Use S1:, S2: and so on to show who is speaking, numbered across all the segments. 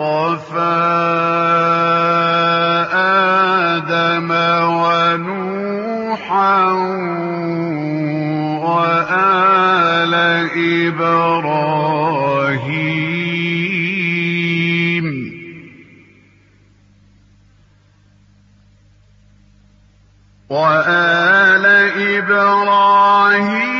S1: اصطفى آدم ونوحا وآل إبراهيم وآل إبراهيم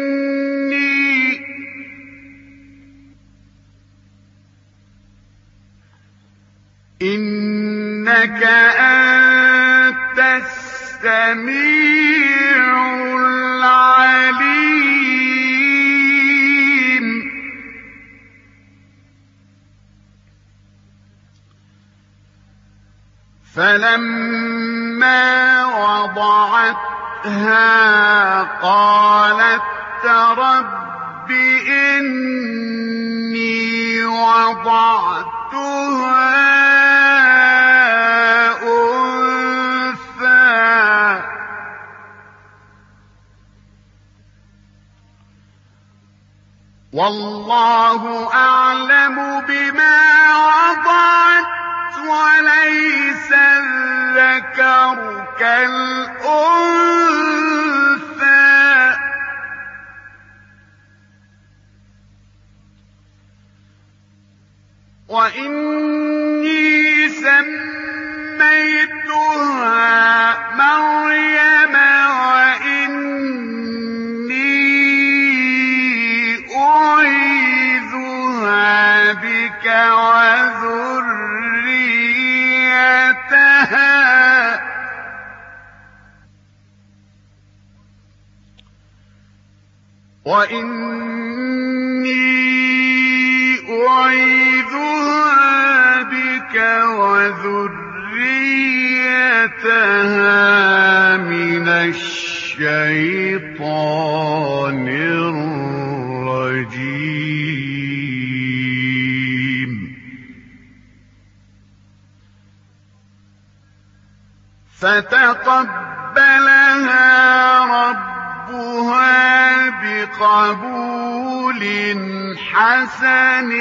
S1: إنك أنت السميع العليم. فلما وضعتها قالت رب إني وضعتها والله أعلم بما وضعت وليس الذكر كالأنثى. وإني سميتها مريم. وإني أعيذها بك وذريتها من الشيطان الرجيم فتقبلها بقبول حسن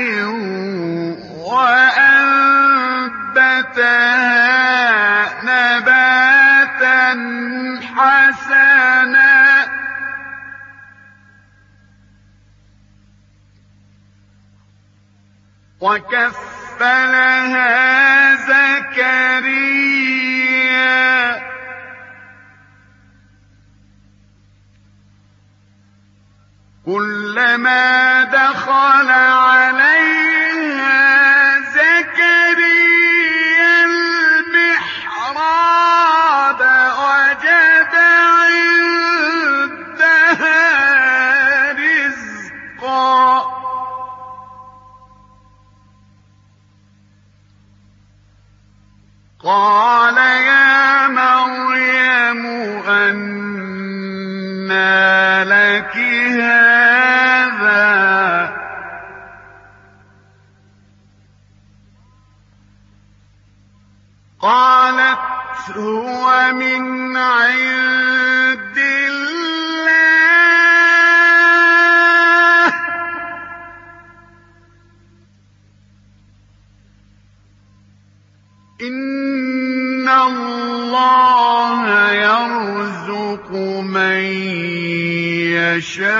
S1: وأنبتها نباتا حسنا. وكفلها زكريا. كلما دخل عليها زكريا المحراب وجد عندها رزقا. قال يا مريم أن أنى لك هذا قالت هو من عند يشاء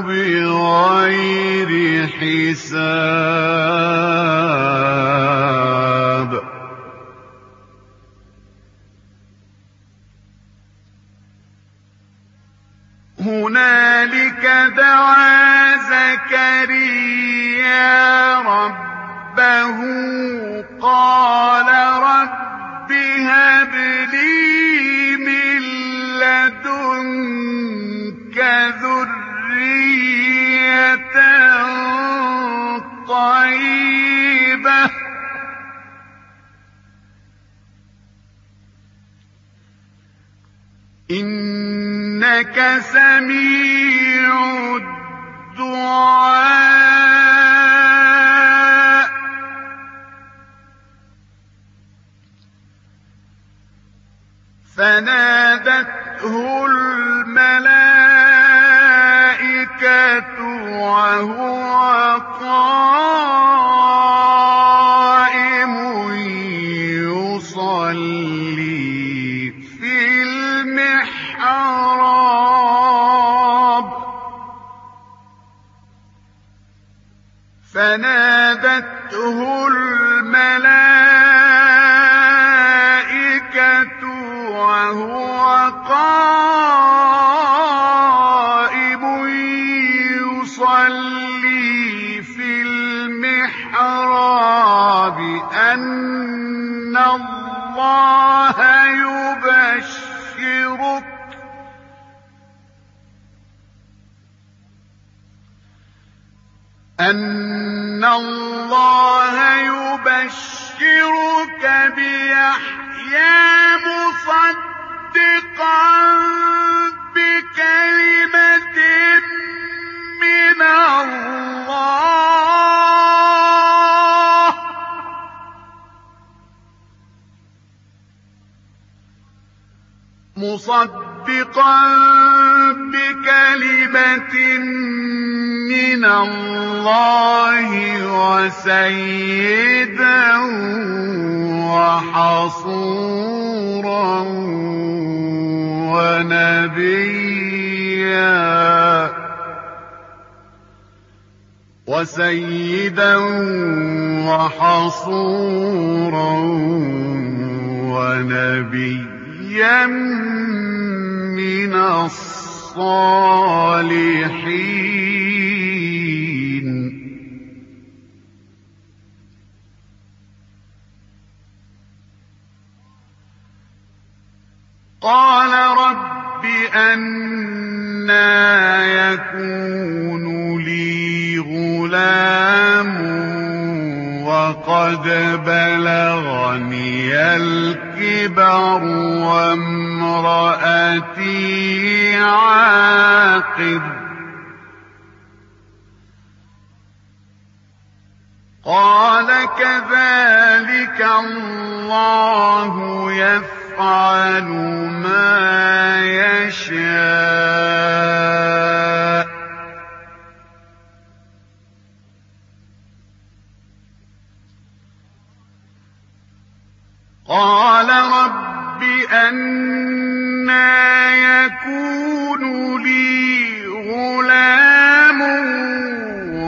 S1: بغير حساب. هنالك دعا زكريا ربه قال رب هب لي طيبة إنك سميع الدعاء. فنادته الملائكة وهو قائم يصلي في المحراب فنادته أن الله يبشرك بيحيى مصدقا بكلمة من الله. مصدقا من الله وسيدا وحصورا ونبيا وسيدا وحصورا ونبيا من الصالحين. وقد بلغني الكبر وامرأتي عاقر. قال كذلك الله يفعل ما يشاء. قال رب أنا يكون لي غلام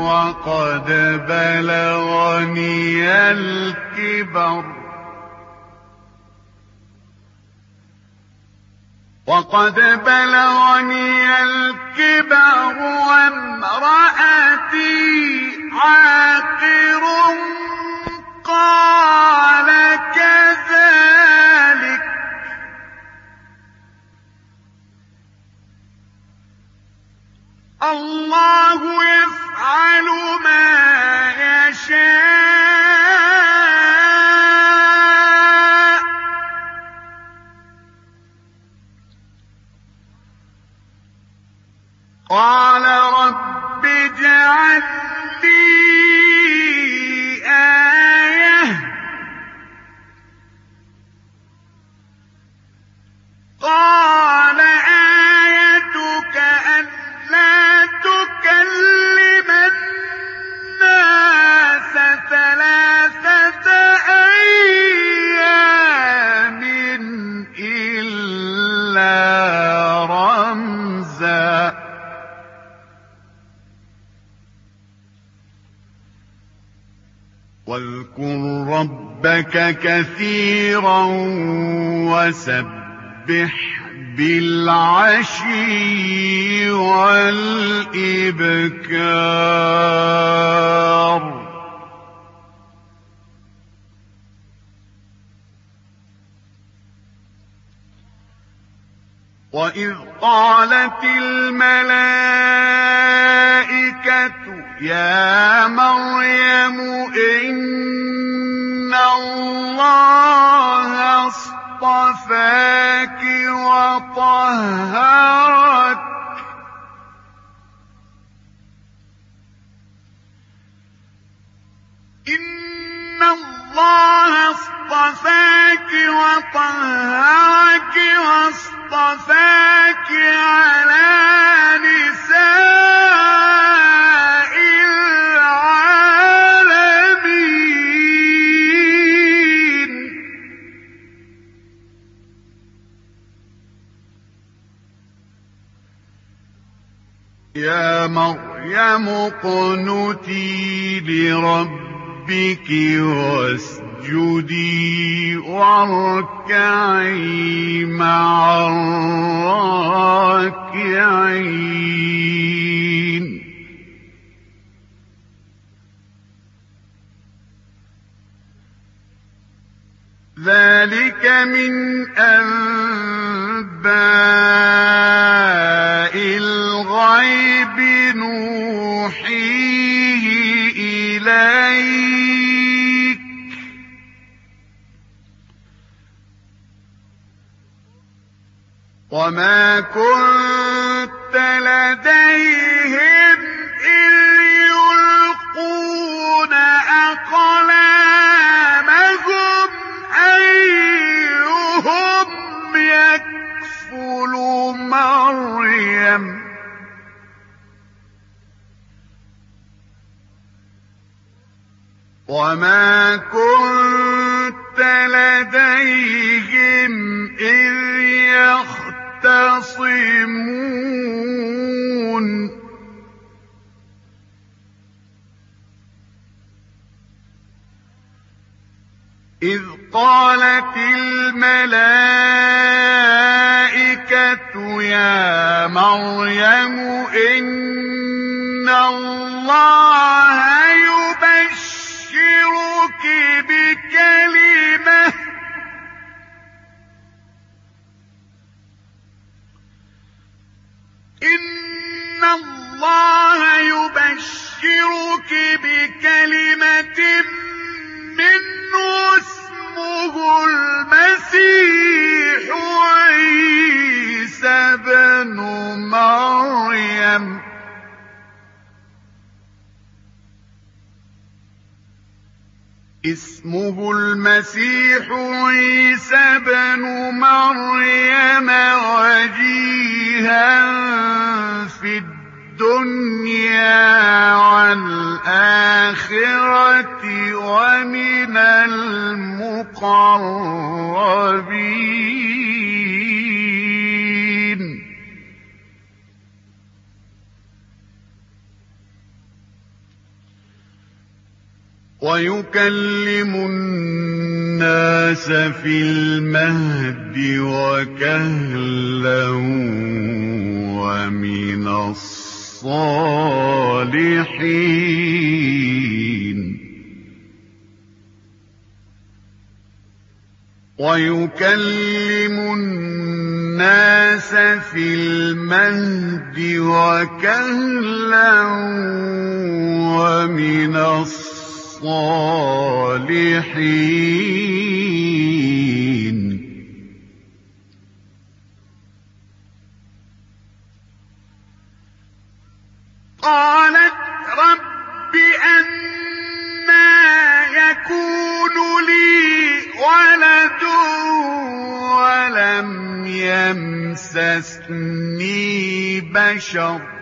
S1: وقد بلغني الكبر. وقد بلغني الكبر وامرأتي عاقر قال كذلك. الله يفعل ما يشاء. قال رب اجعل لي واذكر ربك كثيرا وسبح بالعشي والإبكار. وإذ قالت الملائكة يا مريم إن الله اصطفاك وطهرك إن الله اصطفاك وطهرك واصطفاك على نساء العالمين. يا مريم اقنتي لربك واسجدي واركعي مع الراكعين. ذلك من أنباء الغيب نوحيه إليك. وما كنت لديهم إذ وما كنت لديهم إذ يختصمون إذ قالت الملائكة يا مريم إن الله إن الله يبشرك بكلمة منه اسمه المسيح عيسى بن مريم. اسمه المسيح عيسى بن مريم وجيها في الدنيا والآخرة ومن المقربين. ويكلم الناس في المهد وكهلا ومن الصالحين. ويكلم الناس في المهد وكهلا ومن الصالحين قالت رب أنا يكون لي ولد ولم يمسسني بشر.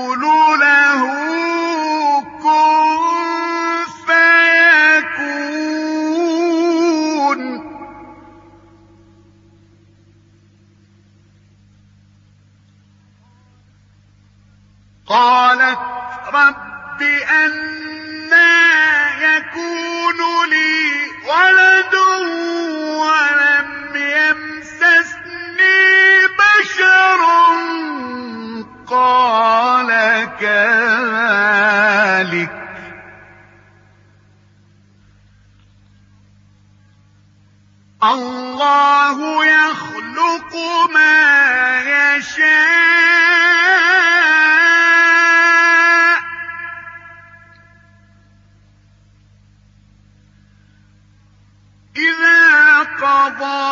S1: قضى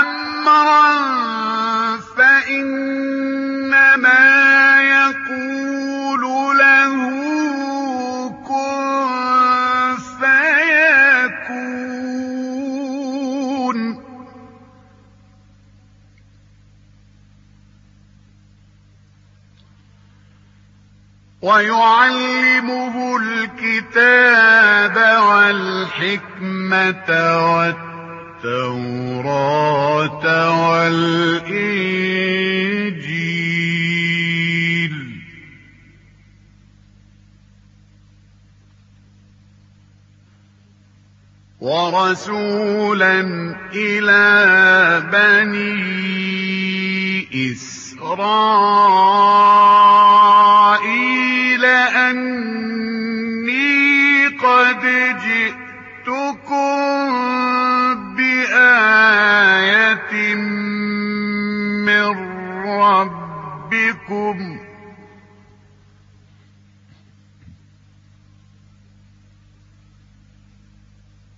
S1: أمرا فإنما يقول له كن فيكون. ويعلمه الكتاب والحكمة والتوراة والإنجيل. ورسولا إلى بني إسرائيل.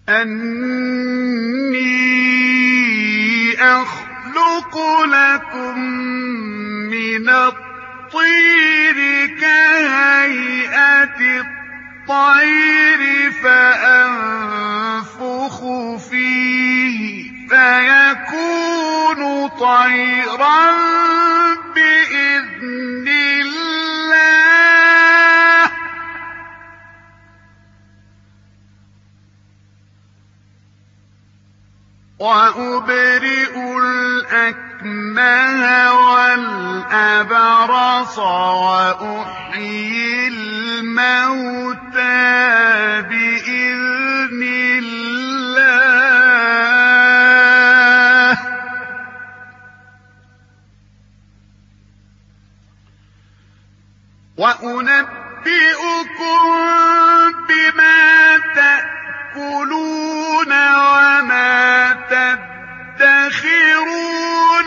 S1: أني أخلق لكم من الطير كهيئة الطير فأنفخ فيه فيكون طيرا بإذن وأبرئ الأكمه والأبرص وأحيي الموتى بإذن الله. وأنبئكم بما تأكلون وما تدخرون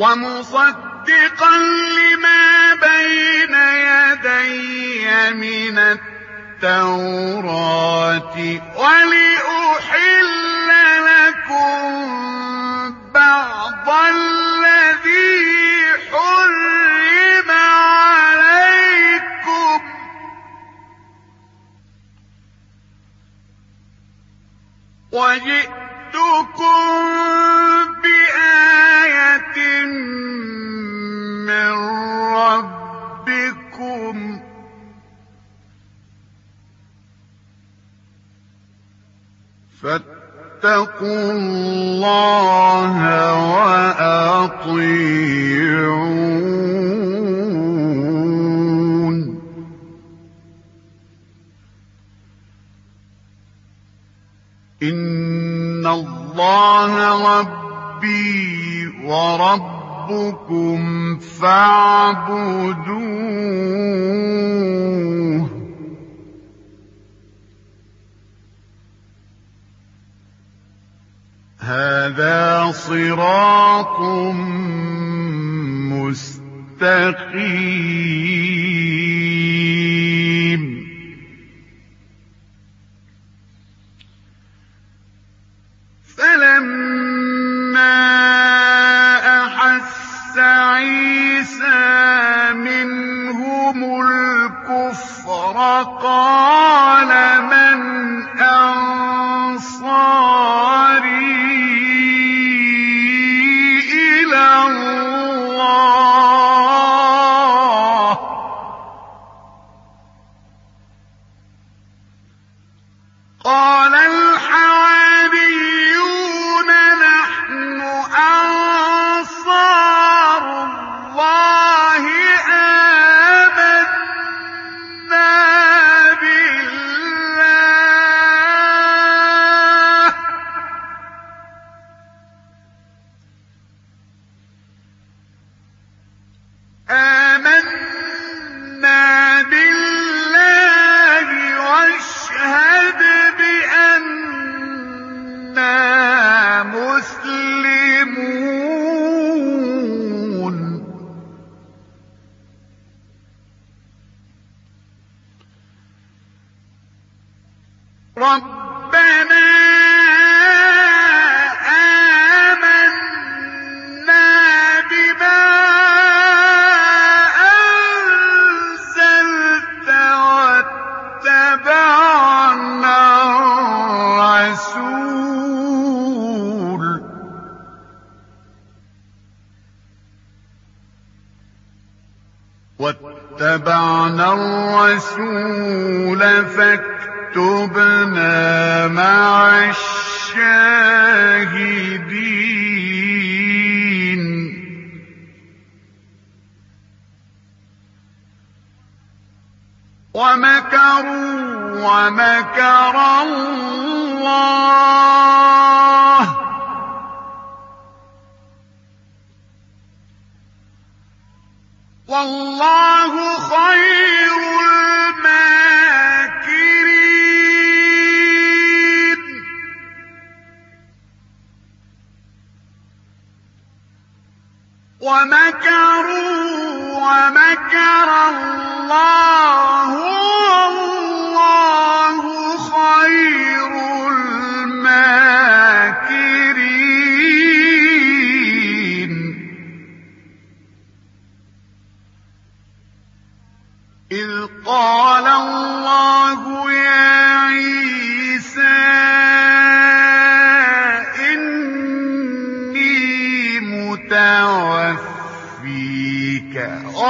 S1: ومصدقا لما بين يدي من التوراة ولأحل لكم بعض الذي حرم عليكم. وجئتكم فَاتَّقُوا اللَّهَ وَأَطِيعُونِ. إِنَّ اللَّهَ رَبِّي وَرَبُّكُمْ فَاعْبُدُوهُ ۚ. هَٰذَا صِرَاطٌ مُّسْتَقِيمٌ. وَاتَّبَعْنَا الرَّسُولَ فَاكْتُبْنَا مَعَ الشَّاهِدِينَ. وَمَكَرُوا وَمَكَرَ اللَّهُ ۖ. وَاللَّهُ خَيْرُ الْمَاكِرِينَ. وَمَكَرُوا وَمَكَرَ اللَّهُ.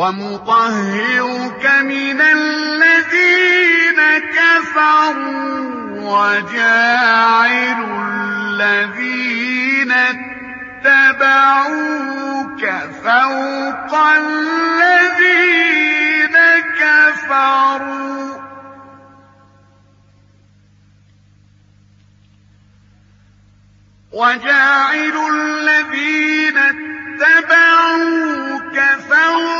S1: وَمُطَهِّرُكَ مِنَ الَّذِينَ كَفَرُوا وَجَاعِلُ الَّذِينَ اتَّبَعُوكَ فَوْقَ الَّذِينَ كَفَرُوا ۚ. وَجَاعِلُ الَّذِينَ اتَّبَعُوكَ فَوْقَ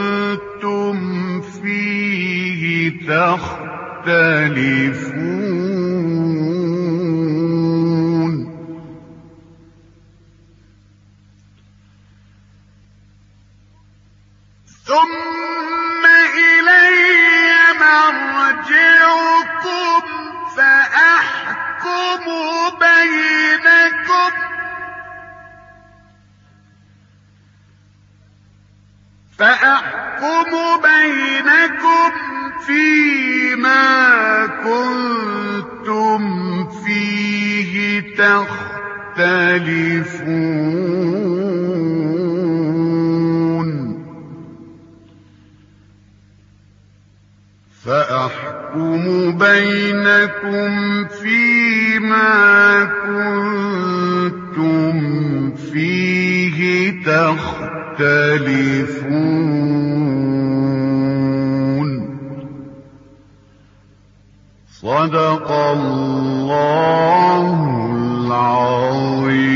S1: تختلفون ثم إلي مرجعكم فأحكم بينكم فأحكم بينكم فيما كنتم فيه تختلفون. فأحكم بينكم فيما كنتم فيه تختلفون. يختلفون صدق الله العظيم.